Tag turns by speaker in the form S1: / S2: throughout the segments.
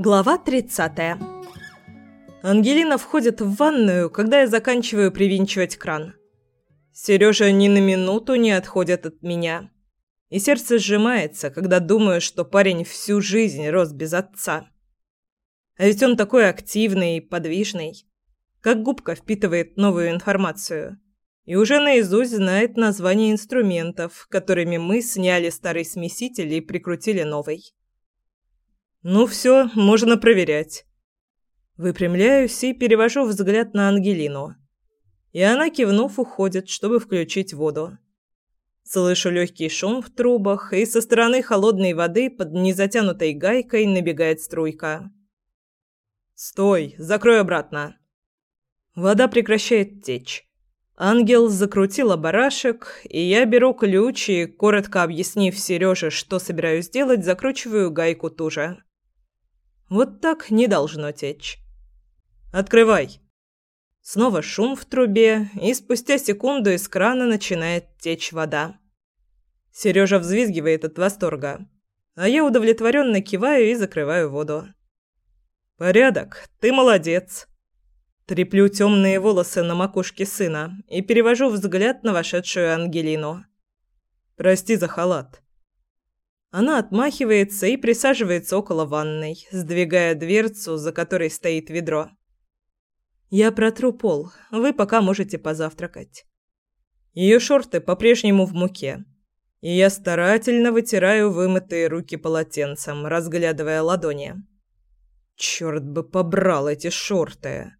S1: Глава 30. Ангелина входит в ванную, когда я заканчиваю привинчивать кран. Сережа ни на минуту не отходит от меня. И сердце сжимается, когда думаю, что парень всю жизнь рос без отца. А ведь он такой активный и подвижный. Как губка впитывает новую информацию. И уже наизусть знает названия инструментов, которыми мы сняли старый смеситель и прикрутили новый. Ну все, можно проверять. Выпрямляюсь и перевожу взгляд на Ангелину. И она, кивнув, уходит, чтобы включить воду. Слышу легкий шум в трубах, и со стороны холодной воды под незатянутой гайкой набегает струйка. «Стой! Закрой обратно!» Вода прекращает течь. Ангел закрутила барашек, и я беру ключ и, коротко объяснив Сереже, что собираюсь делать, закручиваю гайку туже. Вот так не должно течь. Открывай. Снова шум в трубе, и спустя секунду из крана начинает течь вода. Сережа взвизгивает от восторга, а я удовлетворенно киваю и закрываю воду. Порядок, ты молодец. Треплю темные волосы на макушке сына и перевожу взгляд на вошедшую Ангелину. Прости за халат. Она отмахивается и присаживается около ванной, сдвигая дверцу, за которой стоит ведро. «Я протру пол. Вы пока можете позавтракать». Ее шорты по-прежнему в муке, и я старательно вытираю вымытые руки полотенцем, разглядывая ладони. Черт бы побрал эти шорты.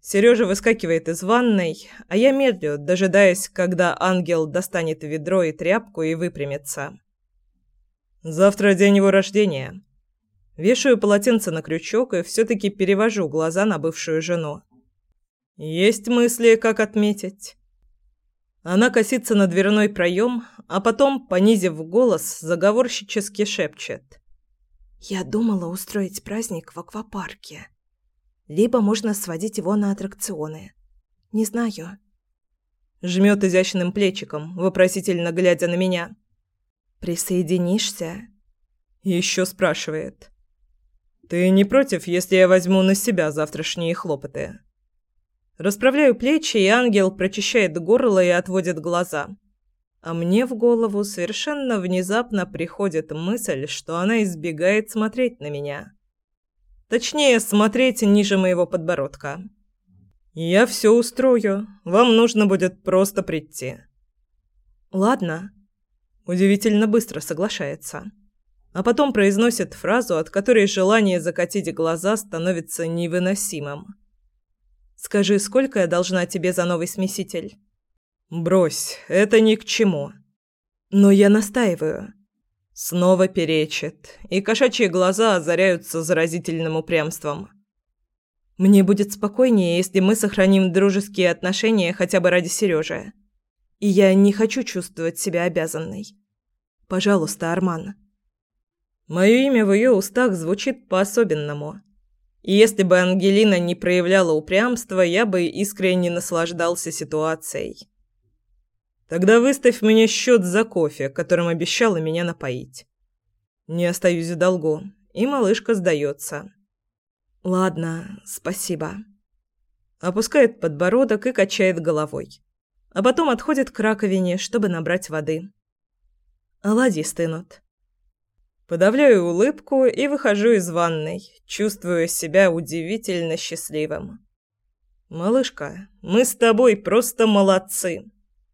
S1: Сережа выскакивает из ванной, а я медлю, дожидаясь, когда ангел достанет ведро и тряпку и выпрямится. Завтра день его рождения. Вешаю полотенце на крючок и все-таки перевожу глаза на бывшую жену. Есть мысли, как отметить. Она косится на дверной проем, а потом, понизив голос, заговорщически шепчет. «Я думала устроить праздник в аквапарке. Либо можно сводить его на аттракционы. Не знаю». Жмет изящным плечиком, вопросительно глядя на меня. «Присоединишься?» Еще спрашивает. «Ты не против, если я возьму на себя завтрашние хлопоты?» Расправляю плечи, и ангел прочищает горло и отводит глаза. А мне в голову совершенно внезапно приходит мысль, что она избегает смотреть на меня. Точнее, смотреть ниже моего подбородка. «Я все устрою. Вам нужно будет просто прийти». «Ладно», Удивительно быстро соглашается. А потом произносит фразу, от которой желание закатить глаза становится невыносимым. «Скажи, сколько я должна тебе за новый смеситель?» «Брось, это ни к чему». «Но я настаиваю». Снова перечит, и кошачьи глаза озаряются заразительным упрямством. «Мне будет спокойнее, если мы сохраним дружеские отношения хотя бы ради Сережи. И я не хочу чувствовать себя обязанной. Пожалуйста, Арман. Мое имя в ее устах звучит по-особенному. И если бы Ангелина не проявляла упрямства, я бы искренне наслаждался ситуацией. Тогда выставь мне счет за кофе, которым обещала меня напоить. Не остаюсь в долгу, и малышка сдается. Ладно, спасибо. Опускает подбородок и качает головой а потом отходит к раковине, чтобы набрать воды. Оладьи стынут. Подавляю улыбку и выхожу из ванной, чувствуя себя удивительно счастливым. «Малышка, мы с тобой просто молодцы!»